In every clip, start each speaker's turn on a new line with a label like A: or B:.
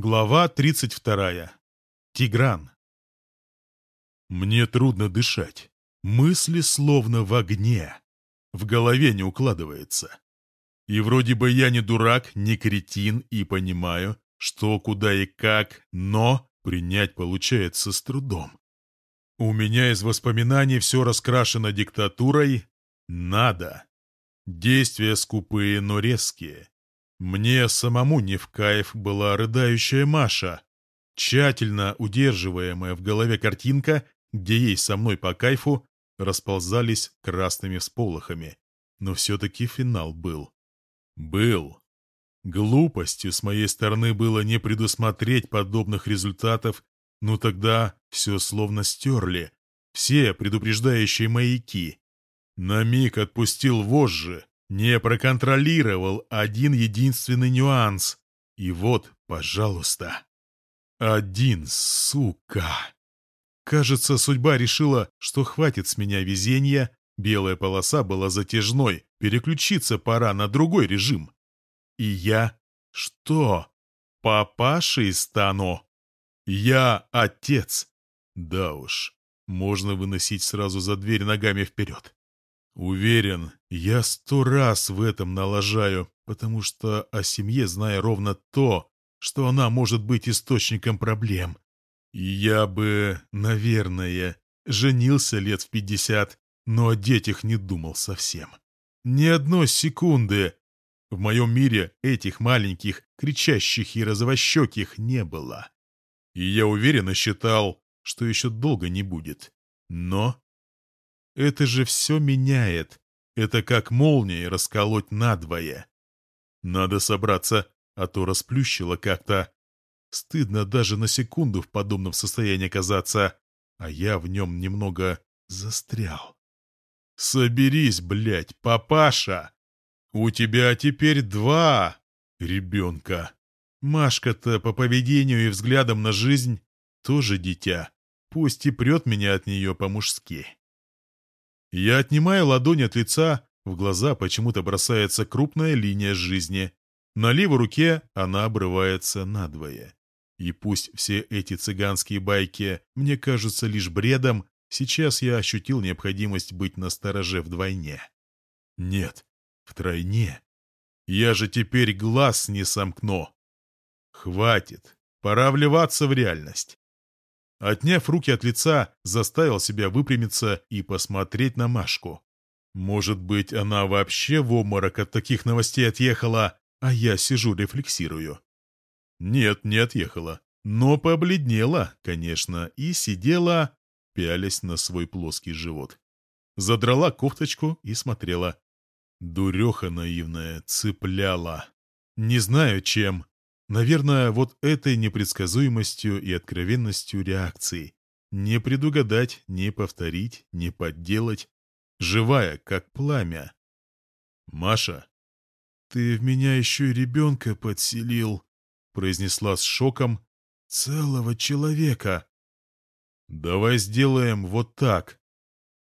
A: Глава 32. Тигран. Мне трудно дышать. Мысли словно в огне. В голове не укладывается. И вроде бы я не дурак, не кретин и понимаю, что, куда и как, но принять получается с трудом. У меня из воспоминаний все раскрашено диктатурой «надо». Действия скупые, но резкие. Мне самому не в кайф была рыдающая Маша, тщательно удерживаемая в голове картинка, где ей со мной по кайфу расползались красными всполохами. Но все-таки финал был. Был. Глупостью с моей стороны было не предусмотреть подобных результатов, но тогда все словно стерли, все предупреждающие маяки. На миг отпустил вожжи, не проконтролировал один единственный нюанс. И вот, пожалуйста. Один, сука. Кажется, судьба решила, что хватит с меня везения, белая полоса была затяжной, переключиться пора на другой режим. И я что? Папашей стану? Я отец. Да уж, можно выносить сразу за дверь ногами вперед. Уверен, я сто раз в этом налажаю, потому что о семье знаю ровно то, что она может быть источником проблем. И я бы, наверное, женился лет в пятьдесят, но о детях не думал совсем. Ни одной секунды. В моем мире этих маленьких, кричащих и розовощеких не было. И я уверенно считал, что еще долго не будет. Но это же все меняет. Это как молнией расколоть надвое. Надо собраться, а то расплющило как-то. Стыдно даже на секунду в подобном состоянии оказаться, а я в нем немного застрял. «Соберись, блядь, папаша! У тебя теперь два ребенка. Машка-то по поведению и взглядам на жизнь тоже дитя, пусть и прет меня от нее по-мужски». Я отнимаю ладонь от лица, в глаза почему-то бросается крупная линия жизни. На левой руке она обрывается надвое. И пусть все эти цыганские байки мне кажутся лишь бредом, сейчас я ощутил необходимость быть настороже вдвойне. Нет, втройне. Я же теперь глаз не сомкну. Хватит, пора вливаться в реальность. Отняв руки от лица, заставил себя выпрямиться и посмотреть на Машку. Может быть, она вообще в обморок от таких новостей отъехала, а я сижу рефлексирую. Нет, не отъехала, но побледнела, конечно, и сидела, пялясь на свой плоский живот. Задрала кофточку и смотрела. Дуреха наивная, цепляла. Не знаю чем, Наверное, вот этой непредсказуемостью и откровенностью реакции. Не предугадать, не повторить, не подделать. Живая, как пламя. «Маша, ты в меня еще и ребенка подселил», — произнесла с шоком. «Целого человека». «Давай сделаем вот так».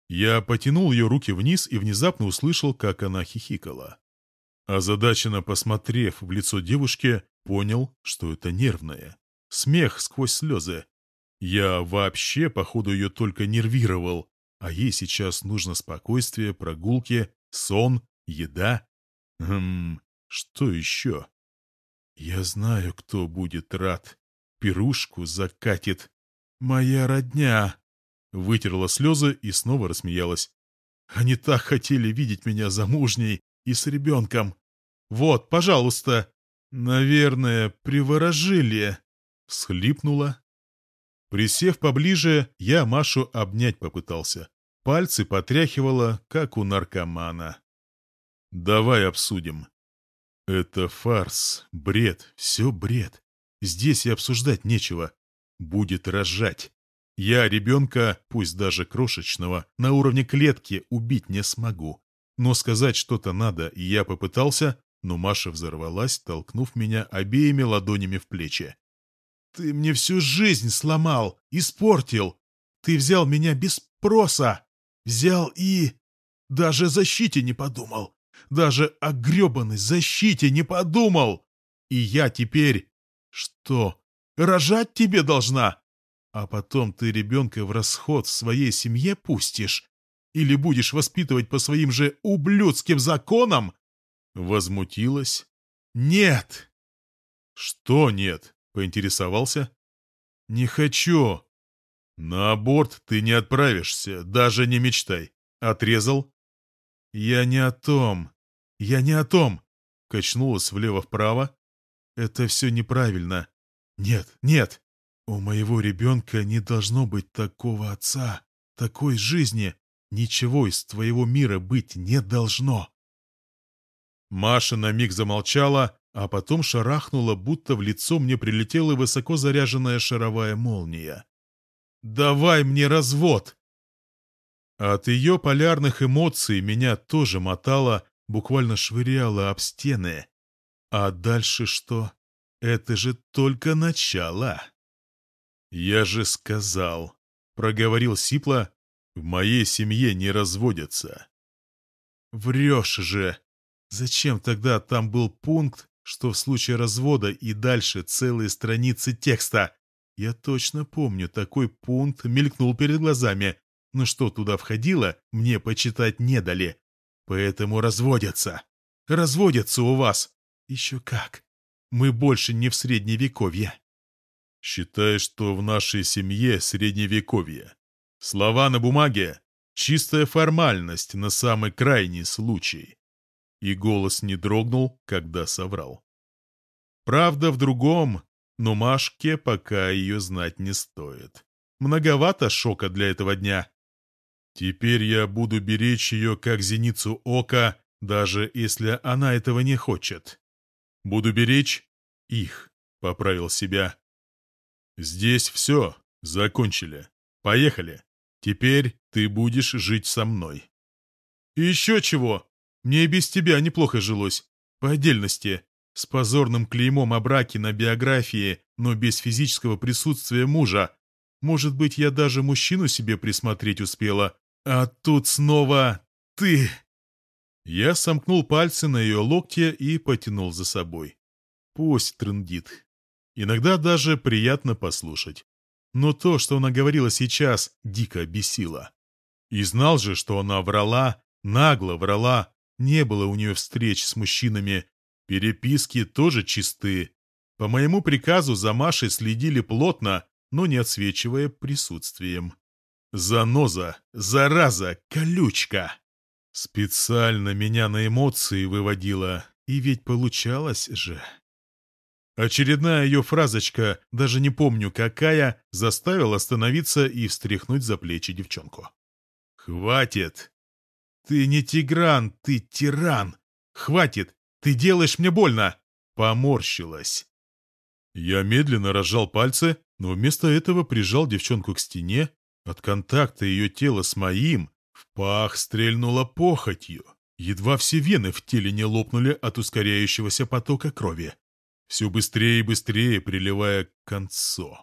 A: Я потянул ее руки вниз и внезапно услышал, как она хихикала. Озадаченно посмотрев в лицо девушки, понял, что это нервное. Смех сквозь слезы. Я вообще, походу, ее только нервировал, а ей сейчас нужно спокойствие, прогулки, сон, еда. Хм, что еще? Я знаю, кто будет рад. Пирушку закатит. Моя родня. Вытерла слезы и снова рассмеялась. Они так хотели видеть меня замужней и с ребенком. Вот, пожалуйста, «Наверное, приворожили», — схлипнула. Присев поближе, я Машу обнять попытался. Пальцы потряхивала, как у наркомана. «Давай обсудим». «Это фарс, бред, все бред. Здесь и обсуждать нечего. Будет рожать. Я ребенка, пусть даже крошечного, на уровне клетки убить не смогу. Но сказать что-то надо, и я попытался, но Маша взорвалась, толкнув меня обеими ладонями в плечи. «Ты мне всю жизнь сломал, испортил! Ты взял меня без спроса! Взял и... Даже защите не подумал! Даже о гребаной защите не подумал! И я теперь... Что, рожать тебе должна? А потом ты ребенка в расход в своей семье пустишь? Или будешь воспитывать по своим же ублюдским законам?» Возмутилась. «Нет!» «Что нет?» — поинтересовался. «Не хочу!» «На аборт ты не отправишься, даже не мечтай!» — отрезал. «Я не о том! Я не о том!» — качнулась влево-вправо. «Это все неправильно. Нет, нет! У моего ребенка не должно быть такого отца, такой жизни. Ничего из твоего мира быть не должно!» Маша на миг замолчала, а потом шарахнула, будто в лицо мне прилетела высоко заряженная шаровая молния. «Давай мне развод!» От ее полярных эмоций меня тоже мотало, буквально швыряло об стены. А дальше что? Это же только начало. «Я же сказал», — проговорил Сипла, — «в моей семье не разводятся». «Врешь же! Зачем тогда там был пункт, что в случае развода и дальше целые страницы текста. Я точно помню, такой пункт мелькнул перед глазами, но что туда входило, мне почитать не дали. Поэтому разводятся. Разводятся у вас. Еще как. Мы больше не в средневековье. Считай, что в нашей семье средневековье. Слова на бумаге — чистая формальность на самый крайний случай и голос не дрогнул, когда соврал. Правда в другом, но Машке пока ее знать не стоит. Многовато шока для этого дня. Теперь я буду беречь ее как зеницу ока, даже если она этого не хочет. Буду беречь их, поправил себя. Здесь все, закончили. Поехали. Теперь ты будешь жить со мной. еще чего? Мне и без тебя неплохо жилось. По отдельности. С позорным клеймом о браке на биографии, но без физического присутствия мужа. Может быть, я даже мужчину себе присмотреть успела. А тут снова ты. Я сомкнул пальцы на ее локте и потянул за собой. Пусть трындит. Иногда даже приятно послушать. Но то, что она говорила сейчас, дико бесило. И знал же, что она врала, нагло врала, не было у нее встреч с мужчинами. Переписки тоже чистые. По моему приказу за Машей следили плотно, но не отсвечивая присутствием. Заноза, зараза, колючка. Специально меня на эмоции выводила, и ведь получалось же. Очередная ее фразочка, даже не помню какая, заставила остановиться и встряхнуть за плечи девчонку. «Хватит! «Ты не тигран, ты тиран! Хватит! Ты делаешь мне больно!» Поморщилась. Я медленно разжал пальцы, но вместо этого прижал девчонку к стене. От контакта ее тела с моим в пах стрельнула похотью. Едва все вены в теле не лопнули от ускоряющегося потока крови. Все быстрее и быстрее приливая к концу.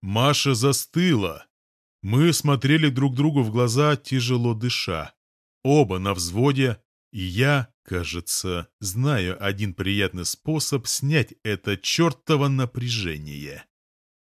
A: Маша застыла. Мы смотрели друг другу в глаза, тяжело дыша. Оба на взводе, и я, кажется, знаю один приятный способ снять это чертово напряжение.